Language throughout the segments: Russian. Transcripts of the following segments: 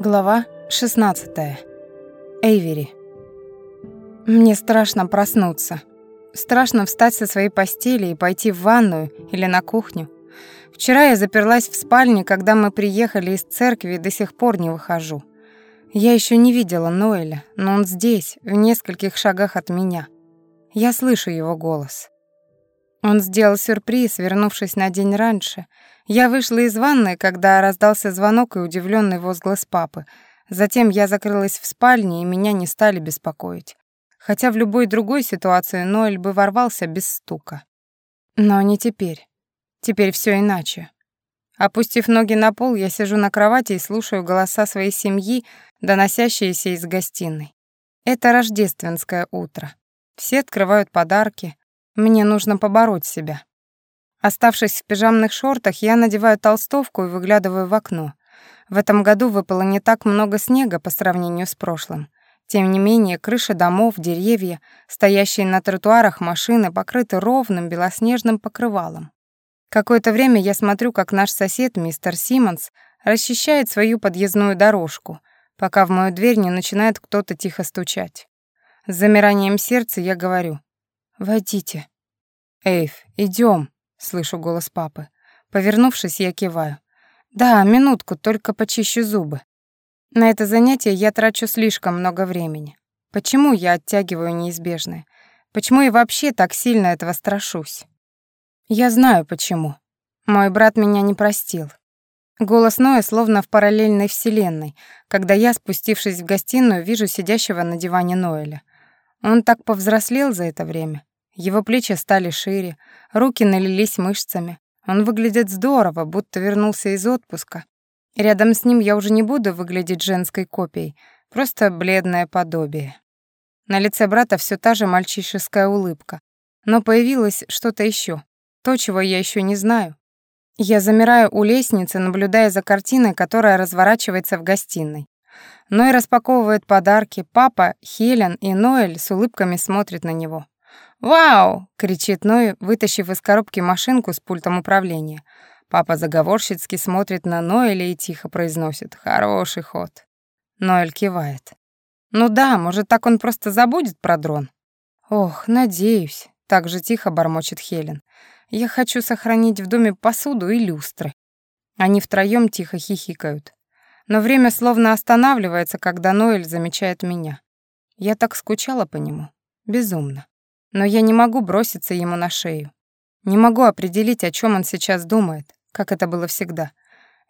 Глава 16. Эйвери. Мне страшно проснуться. Страшно встать со своей постели и пойти в ванную или на кухню. Вчера я заперлась в спальне, когда мы приехали из церкви и до сих пор не выхожу. Я еще не видела Ноэля, но он здесь, в нескольких шагах от меня. Я слышу его голос. Он сделал сюрприз, вернувшись на день раньше. Я вышла из ванной, когда раздался звонок и удивленный возглас папы. Затем я закрылась в спальне, и меня не стали беспокоить. Хотя в любой другой ситуации Ноэль бы ворвался без стука. Но не теперь. Теперь все иначе. Опустив ноги на пол, я сижу на кровати и слушаю голоса своей семьи, доносящиеся из гостиной. Это рождественское утро. Все открывают подарки, мне нужно побороть себя. Оставшись в пижамных шортах, я надеваю толстовку и выглядываю в окно. В этом году выпало не так много снега по сравнению с прошлым. Тем не менее, крыши домов, деревья, стоящие на тротуарах машины покрыты ровным белоснежным покрывалом. Какое-то время я смотрю, как наш сосед, мистер Симмонс, расчищает свою подъездную дорожку, пока в мою дверь не начинает кто-то тихо стучать. С замиранием сердца я говорю «Войдите». «Эйв, идем, слышу голос папы. Повернувшись, я киваю. «Да, минутку, только почищу зубы». На это занятие я трачу слишком много времени. Почему я оттягиваю неизбежное? Почему я вообще так сильно этого страшусь? Я знаю почему. Мой брат меня не простил. Голос Ноя словно в параллельной вселенной, когда я, спустившись в гостиную, вижу сидящего на диване Ноэля. Он так повзрослел за это время. Его плечи стали шире, руки налились мышцами. Он выглядит здорово, будто вернулся из отпуска. Рядом с ним я уже не буду выглядеть женской копией, просто бледное подобие. На лице брата все та же мальчишеская улыбка, но появилось что-то еще, то, чего я еще не знаю. Я замираю у лестницы, наблюдая за картиной, которая разворачивается в гостиной. Ной распаковывает подарки, папа, Хелен и Ноэль с улыбками смотрят на него. «Вау!» — кричит Ной, вытащив из коробки машинку с пультом управления. Папа заговорщицки смотрит на Ноэля и тихо произносит «Хороший ход». Ноэль кивает. «Ну да, может, так он просто забудет про дрон?» «Ох, надеюсь», — так же тихо бормочет Хелен. «Я хочу сохранить в доме посуду и люстры». Они втроём тихо хихикают. Но время словно останавливается, когда Ноэль замечает меня. Я так скучала по нему. Безумно. Но я не могу броситься ему на шею. Не могу определить, о чем он сейчас думает, как это было всегда.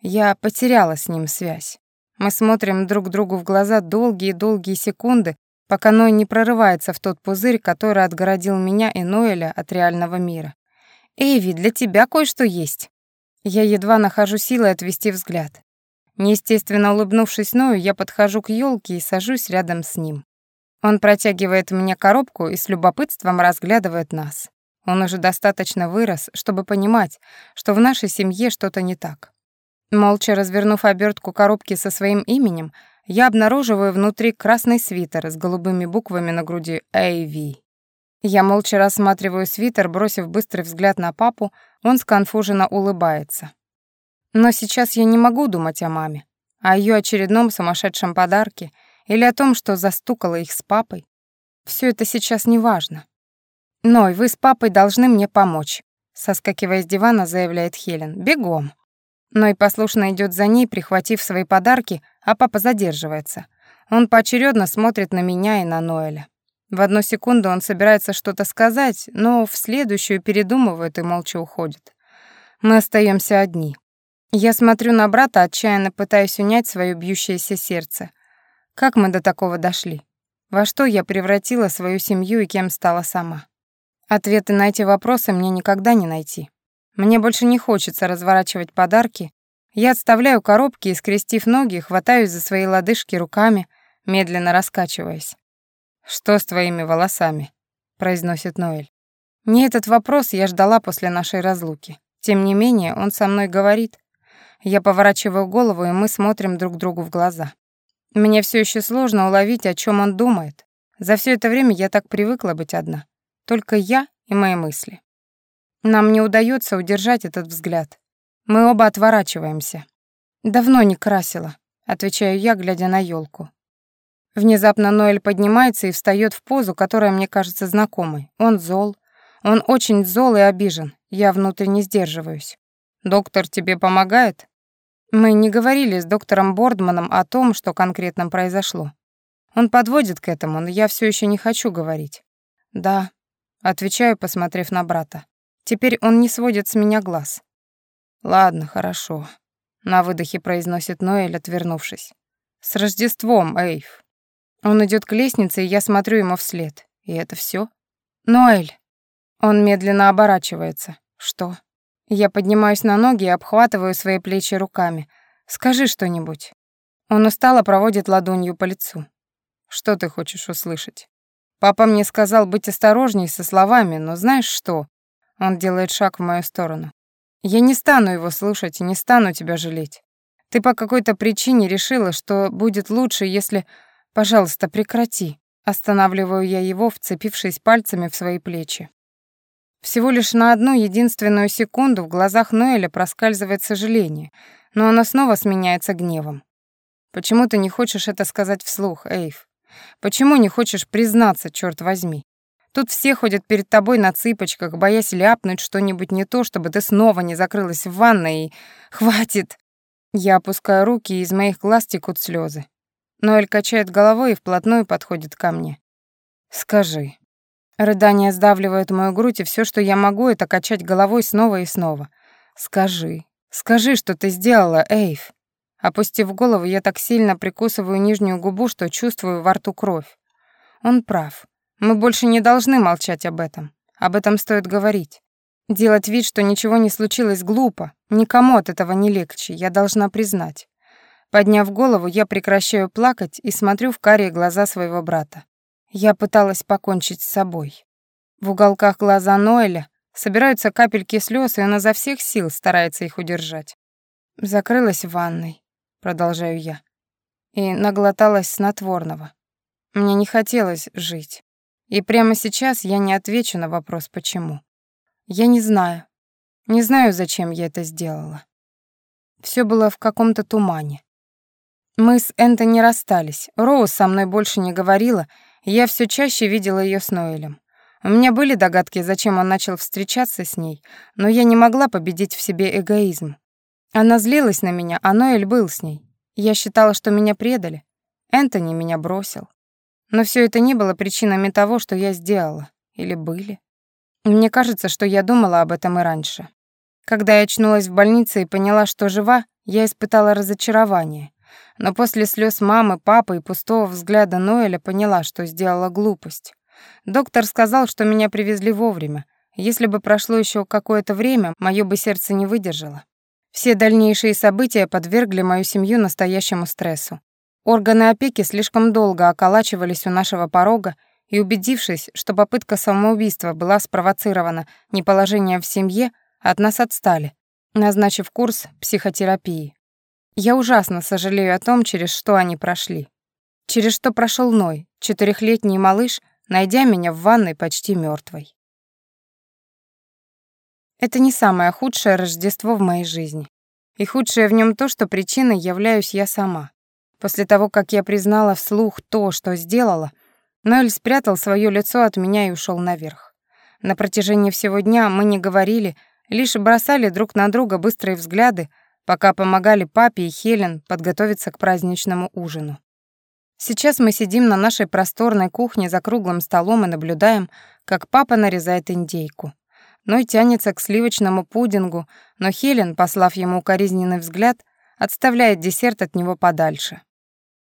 Я потеряла с ним связь. Мы смотрим друг другу в глаза долгие-долгие секунды, пока Ной не прорывается в тот пузырь, который отгородил меня и Ноэля от реального мира. «Эйви, для тебя кое-что есть». Я едва нахожу силы отвести взгляд. Неестественно улыбнувшись Ною, я подхожу к елке и сажусь рядом с ним. Он протягивает мне коробку и с любопытством разглядывает нас. Он уже достаточно вырос, чтобы понимать, что в нашей семье что-то не так. Молча развернув обертку коробки со своим именем, я обнаруживаю внутри красный свитер с голубыми буквами на груди AV. Я молча рассматриваю свитер, бросив быстрый взгляд на папу, он сконфуженно улыбается. Но сейчас я не могу думать о маме, о ее очередном сумасшедшем подарке — или о том, что застукала их с папой. Все это сейчас не важно. «Ной, вы с папой должны мне помочь», — соскакивая с дивана, заявляет Хелен. «Бегом». Ной послушно идет за ней, прихватив свои подарки, а папа задерживается. Он поочередно смотрит на меня и на Ноэля. В одну секунду он собирается что-то сказать, но в следующую передумывает и молча уходит. Мы остаемся одни. Я смотрю на брата, отчаянно пытаясь унять свое бьющееся сердце. Как мы до такого дошли? Во что я превратила свою семью и кем стала сама? Ответы на эти вопросы мне никогда не найти. Мне больше не хочется разворачивать подарки. Я отставляю коробки и, скрестив ноги, хватаюсь за свои лодыжки руками, медленно раскачиваясь. «Что с твоими волосами?» — произносит Ноэль. Не этот вопрос я ждала после нашей разлуки. Тем не менее, он со мной говорит. Я поворачиваю голову, и мы смотрим друг другу в глаза. Мне все еще сложно уловить, о чем он думает. За все это время я так привыкла быть одна. Только я и мои мысли. Нам не удается удержать этот взгляд. Мы оба отворачиваемся. Давно не красила. отвечаю я, глядя на елку. Внезапно Ноэль поднимается и встает в позу, которая мне кажется знакомой. Он зол. Он очень зол и обижен. Я внутренне сдерживаюсь. «Доктор тебе помогает?» Мы не говорили с доктором Бордманом о том, что конкретно произошло. Он подводит к этому, но я все еще не хочу говорить. «Да», — отвечаю, посмотрев на брата. Теперь он не сводит с меня глаз. «Ладно, хорошо», — на выдохе произносит Ноэль, отвернувшись. «С Рождеством, Эйв!» Он идет к лестнице, и я смотрю ему вслед. И это все. «Ноэль!» Он медленно оборачивается. «Что?» Я поднимаюсь на ноги и обхватываю свои плечи руками. «Скажи что-нибудь». Он устало проводит ладонью по лицу. «Что ты хочешь услышать?» «Папа мне сказал быть осторожней со словами, но знаешь что?» Он делает шаг в мою сторону. «Я не стану его слушать и не стану тебя жалеть. Ты по какой-то причине решила, что будет лучше, если Пожалуйста, прекрати. Останавливаю я его, вцепившись пальцами в свои плечи. Всего лишь на одну единственную секунду в глазах Ноэля проскальзывает сожаление, но оно снова сменяется гневом. Почему ты не хочешь это сказать вслух, Эйв? Почему не хочешь признаться, черт возьми? Тут все ходят перед тобой на цыпочках, боясь ляпнуть что-нибудь не то, чтобы ты снова не закрылась в ванной и... Хватит! Я опускаю руки, и из моих глаз текут слезы. Ноэль качает головой и вплотную подходит ко мне. «Скажи». Рыдания сдавливают мою грудь, и все, что я могу, это качать головой снова и снова. «Скажи. Скажи, что ты сделала, Эйв». Опустив голову, я так сильно прикусываю нижнюю губу, что чувствую во рту кровь. Он прав. Мы больше не должны молчать об этом. Об этом стоит говорить. Делать вид, что ничего не случилось, глупо. Никому от этого не легче, я должна признать. Подняв голову, я прекращаю плакать и смотрю в карие глаза своего брата. Я пыталась покончить с собой. В уголках глаза Ноэля собираются капельки слез, и он изо всех сил старается их удержать. Закрылась в ванной, продолжаю я, и наглоталась снотворного. Мне не хотелось жить. И прямо сейчас я не отвечу на вопрос «почему?». Я не знаю. Не знаю, зачем я это сделала. Все было в каком-то тумане. Мы с Энтони расстались. Роуз со мной больше не говорила, я все чаще видела ее с Ноэлем. У меня были догадки, зачем он начал встречаться с ней, но я не могла победить в себе эгоизм. Она злилась на меня, а Ноэль был с ней. Я считала, что меня предали. Энтони меня бросил. Но все это не было причинами того, что я сделала. Или были. Мне кажется, что я думала об этом и раньше. Когда я очнулась в больнице и поняла, что жива, я испытала разочарование но после слез мамы, папы и пустого взгляда Ноэля поняла, что сделала глупость. Доктор сказал, что меня привезли вовремя. Если бы прошло еще какое-то время, мое бы сердце не выдержало. Все дальнейшие события подвергли мою семью настоящему стрессу. Органы опеки слишком долго околачивались у нашего порога, и убедившись, что попытка самоубийства была спровоцирована не положением в семье, от нас отстали, назначив курс психотерапии. Я ужасно сожалею о том, через что они прошли. Через что прошел Ной, четырехлетний малыш, найдя меня в ванной почти мертвой. Это не самое худшее Рождество в моей жизни. И худшее в нем то, что причиной являюсь я сама. После того, как я признала вслух то, что сделала, Ноэль спрятал свое лицо от меня и ушел наверх. На протяжении всего дня мы не говорили, лишь бросали друг на друга быстрые взгляды, пока помогали папе и Хелен подготовиться к праздничному ужину. Сейчас мы сидим на нашей просторной кухне за круглым столом и наблюдаем, как папа нарезает индейку. Ной тянется к сливочному пудингу, но Хелен, послав ему укоризненный взгляд, отставляет десерт от него подальше.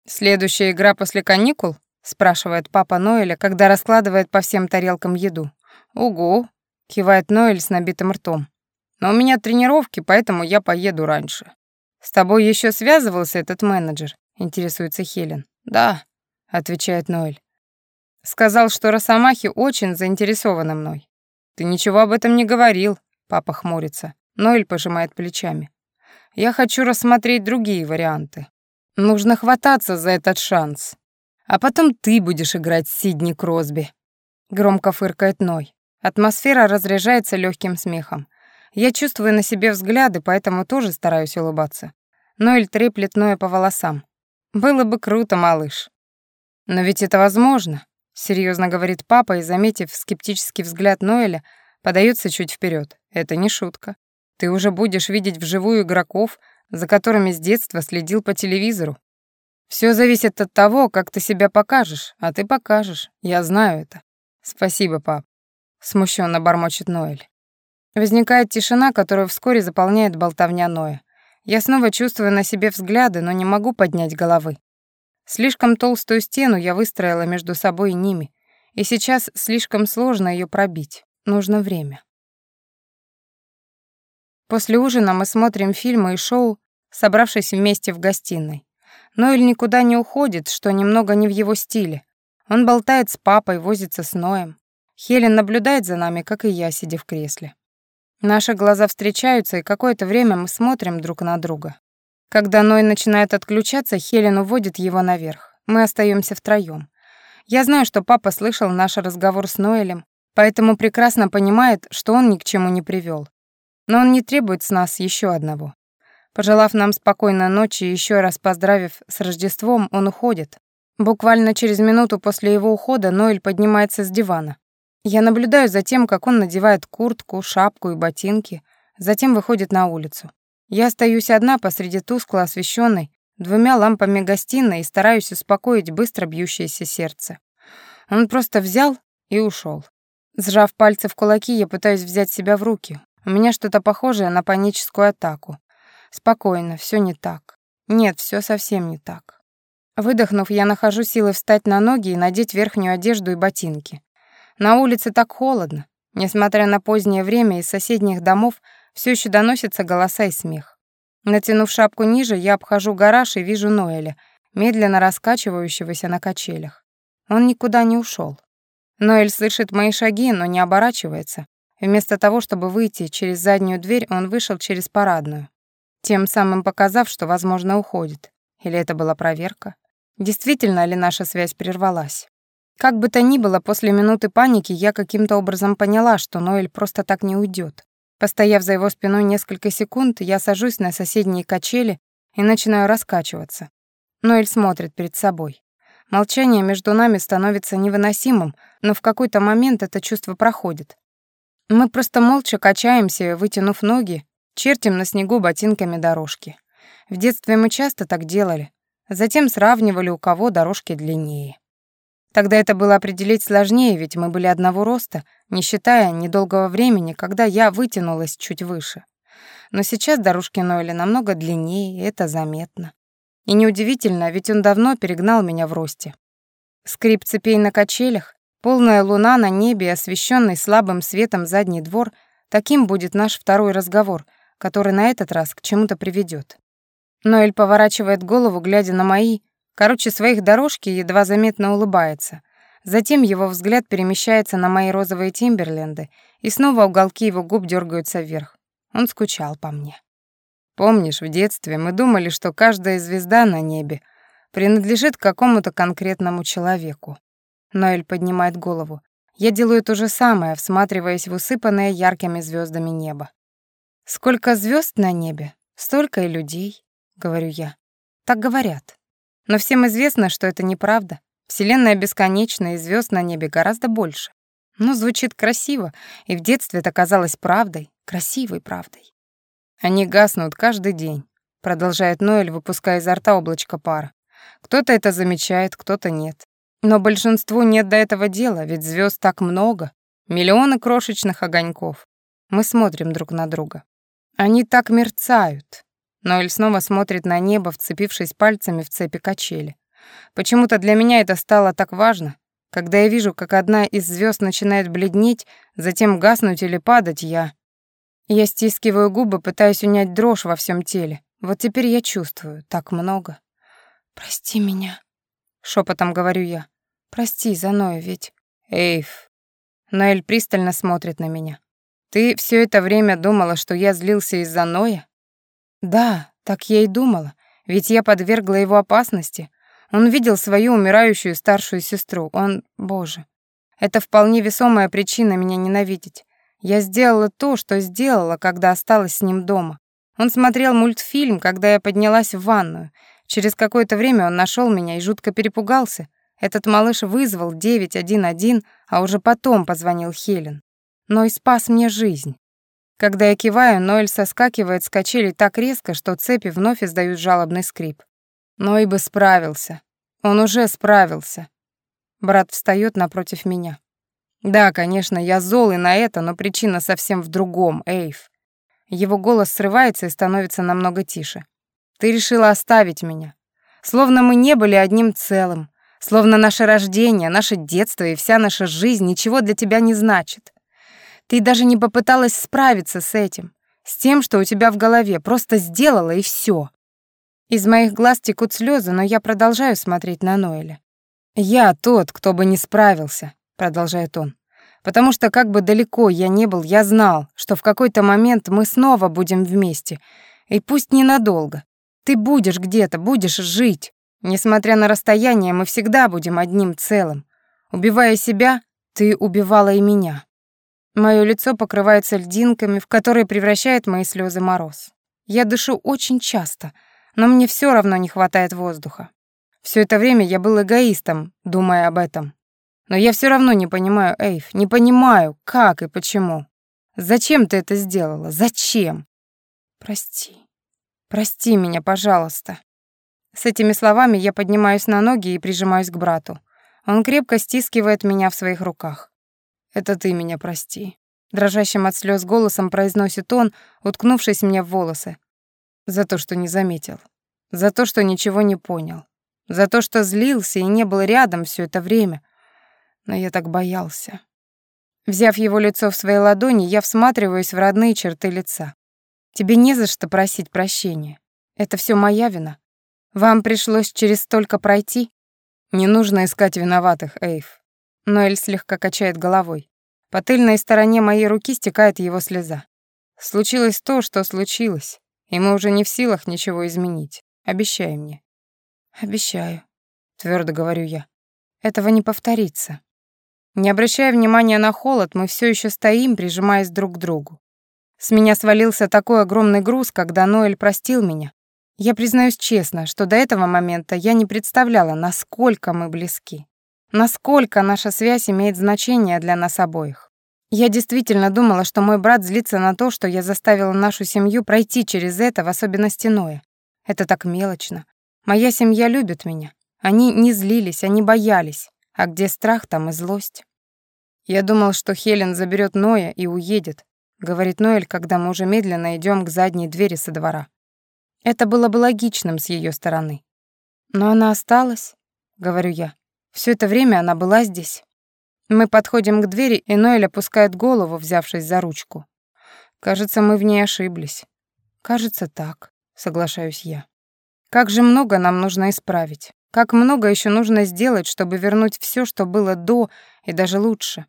«Следующая игра после каникул?» — спрашивает папа Ноэля, когда раскладывает по всем тарелкам еду. «Угу», — кивает Ноэль с набитым ртом. Но у меня тренировки, поэтому я поеду раньше. С тобой еще связывался этот менеджер? Интересуется Хелен. Да, отвечает Ноэль. Сказал, что Росомахи очень заинтересованы мной. Ты ничего об этом не говорил, папа хмурится. Ноэль пожимает плечами. Я хочу рассмотреть другие варианты. Нужно хвататься за этот шанс. А потом ты будешь играть Сидни Кросби. Громко фыркает Ной. Атмосфера разряжается легким смехом. Я чувствую на себе взгляды, поэтому тоже стараюсь улыбаться. Ноэль треплет Ноя по волосам. «Было бы круто, малыш». «Но ведь это возможно», — серьезно говорит папа и, заметив скептический взгляд Ноэля, подается чуть вперед. «Это не шутка. Ты уже будешь видеть вживую игроков, за которыми с детства следил по телевизору. Все зависит от того, как ты себя покажешь, а ты покажешь. Я знаю это. Спасибо, пап. Смущенно бормочет Ноэль. Возникает тишина, которую вскоре заполняет болтовня Ноя. Я снова чувствую на себе взгляды, но не могу поднять головы. Слишком толстую стену я выстроила между собой и ними, и сейчас слишком сложно ее пробить. Нужно время. После ужина мы смотрим фильмы и шоу, собравшись вместе в гостиной. Ноэль никуда не уходит, что немного не в его стиле. Он болтает с папой, возится с Ноем. Хелен наблюдает за нами, как и я, сидя в кресле. Наши глаза встречаются, и какое-то время мы смотрим друг на друга. Когда Ной начинает отключаться, Хелен уводит его наверх. Мы остаемся втроём. Я знаю, что папа слышал наш разговор с Ноэлем, поэтому прекрасно понимает, что он ни к чему не привел. Но он не требует с нас еще одного. Пожелав нам спокойной ночи и еще раз поздравив с Рождеством, он уходит. Буквально через минуту после его ухода Ноэль поднимается с дивана. Я наблюдаю за тем, как он надевает куртку, шапку и ботинки, затем выходит на улицу. Я остаюсь одна посреди тускло освещенной двумя лампами гостиной и стараюсь успокоить быстро бьющееся сердце. Он просто взял и ушел. Сжав пальцы в кулаки, я пытаюсь взять себя в руки. У меня что-то похожее на паническую атаку. Спокойно, все не так. Нет, все совсем не так. Выдохнув, я нахожу силы встать на ноги и надеть верхнюю одежду и ботинки. На улице так холодно. Несмотря на позднее время, из соседних домов все еще доносятся голоса и смех. Натянув шапку ниже, я обхожу гараж и вижу Ноэля, медленно раскачивающегося на качелях. Он никуда не ушел. Ноэль слышит мои шаги, но не оборачивается. Вместо того, чтобы выйти через заднюю дверь, он вышел через парадную тем самым показав, что, возможно, уходит. Или это была проверка? Действительно ли наша связь прервалась? Как бы то ни было, после минуты паники я каким-то образом поняла, что Ноэль просто так не уйдет. Постояв за его спиной несколько секунд, я сажусь на соседние качели и начинаю раскачиваться. Ноэль смотрит перед собой. Молчание между нами становится невыносимым, но в какой-то момент это чувство проходит. Мы просто молча качаемся, вытянув ноги, Чертим на снегу ботинками дорожки. В детстве мы часто так делали. Затем сравнивали, у кого дорожки длиннее. Тогда это было определить сложнее, ведь мы были одного роста, не считая недолгого времени, когда я вытянулась чуть выше. Но сейчас дорожки Нойля намного длиннее, и это заметно. И неудивительно, ведь он давно перегнал меня в росте. Скрип цепей на качелях, полная луна на небе, освещенный слабым светом задний двор — таким будет наш второй разговор, который на этот раз к чему-то приведет. Ноэль поворачивает голову, глядя на мои, короче, своих дорожки, едва заметно улыбается. Затем его взгляд перемещается на мои розовые тимберленды, и снова уголки его губ дергаются вверх. Он скучал по мне. Помнишь, в детстве мы думали, что каждая звезда на небе принадлежит какому-то конкретному человеку. Ноэль поднимает голову. Я делаю то же самое, всматриваясь в усыпанное яркими звездами небо. Сколько звезд на небе, столько и людей, говорю я. Так говорят. Но всем известно, что это неправда. Вселенная бесконечна, и звезд на небе гораздо больше. Но звучит красиво, и в детстве это казалось правдой, красивой правдой. Они гаснут каждый день, продолжает Ноэль, выпуская изо рта облачко пара. Кто-то это замечает, кто-то нет. Но большинству нет до этого дела, ведь звезд так много, миллионы крошечных огоньков. Мы смотрим друг на друга. Они так мерцают. Ноэль снова смотрит на небо, вцепившись пальцами в цепи качели. Почему-то для меня это стало так важно. Когда я вижу, как одна из звезд начинает бледнеть, затем гаснуть или падать, я... Я стискиваю губы, пытаясь унять дрожь во всем теле. Вот теперь я чувствую так много. «Прости меня», — шепотом говорю я. «Прости за Ноя, ведь...» «Эйв». Ноэль пристально смотрит на меня. Ты все это время думала, что я злился из-за Ноя? Да, так я и думала, ведь я подвергла его опасности. Он видел свою умирающую старшую сестру. Он, боже, это вполне весомая причина меня ненавидеть. Я сделала то, что сделала, когда осталась с ним дома. Он смотрел мультфильм, когда я поднялась в ванную. Через какое-то время он нашел меня и жутко перепугался. Этот малыш вызвал 911, а уже потом позвонил Хелен. Но и спас мне жизнь. Когда я киваю, Ноэль соскакивает с качели так резко, что цепи вновь издают жалобный скрип. Но и бы справился. Он уже справился. Брат встает напротив меня. Да, конечно, я зол и на это, но причина совсем в другом, Эйв. Его голос срывается и становится намного тише. Ты решила оставить меня. Словно мы не были одним целым. Словно наше рождение, наше детство и вся наша жизнь ничего для тебя не значит. Ты даже не попыталась справиться с этим, с тем, что у тебя в голове, просто сделала и все. Из моих глаз текут слезы, но я продолжаю смотреть на Ноэля. «Я тот, кто бы не справился», — продолжает он. «Потому что как бы далеко я не был, я знал, что в какой-то момент мы снова будем вместе, и пусть ненадолго. Ты будешь где-то, будешь жить. Несмотря на расстояние, мы всегда будем одним целым. Убивая себя, ты убивала и меня. Моё лицо покрывается льдинками, в которые превращает мои слезы мороз. Я дышу очень часто, но мне все равно не хватает воздуха. Все это время я был эгоистом, думая об этом. Но я все равно не понимаю, Эйв, не понимаю, как и почему. Зачем ты это сделала? Зачем? Прости. Прости меня, пожалуйста. С этими словами я поднимаюсь на ноги и прижимаюсь к брату. Он крепко стискивает меня в своих руках. Это ты меня прости. Дрожащим от слез голосом произносит он, уткнувшись мне в волосы. За то, что не заметил. За то, что ничего не понял. За то, что злился и не был рядом все это время. Но я так боялся. Взяв его лицо в свои ладони, я всматриваюсь в родные черты лица. Тебе не за что просить прощения. Это все моя вина. Вам пришлось через столько пройти? Не нужно искать виноватых, Эйв. Ноэль слегка качает головой. По тыльной стороне моей руки стекает его слеза. Случилось то, что случилось, и мы уже не в силах ничего изменить. Обещай мне. Обещаю, твердо говорю я. Этого не повторится. Не обращая внимания на холод, мы все еще стоим, прижимаясь друг к другу. С меня свалился такой огромный груз, когда Ноэль простил меня. Я признаюсь честно, что до этого момента я не представляла, насколько мы близки насколько наша связь имеет значение для нас обоих. Я действительно думала, что мой брат злится на то, что я заставила нашу семью пройти через это, в особенности Ноя. Это так мелочно. Моя семья любит меня. Они не злились, они боялись. А где страх, там и злость. Я думал, что Хелен заберет Ноя и уедет, говорит Ноэль, когда мы уже медленно идем к задней двери со двора. Это было бы логичным с ее стороны. Но она осталась, говорю я. Все это время она была здесь. Мы подходим к двери, и Ноэль опускает голову, взявшись за ручку. Кажется, мы в ней ошиблись. Кажется, так, соглашаюсь я. Как же много нам нужно исправить. Как много еще нужно сделать, чтобы вернуть все, что было до, и даже лучше.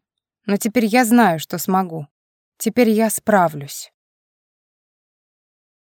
Но теперь я знаю, что смогу. Теперь я справлюсь.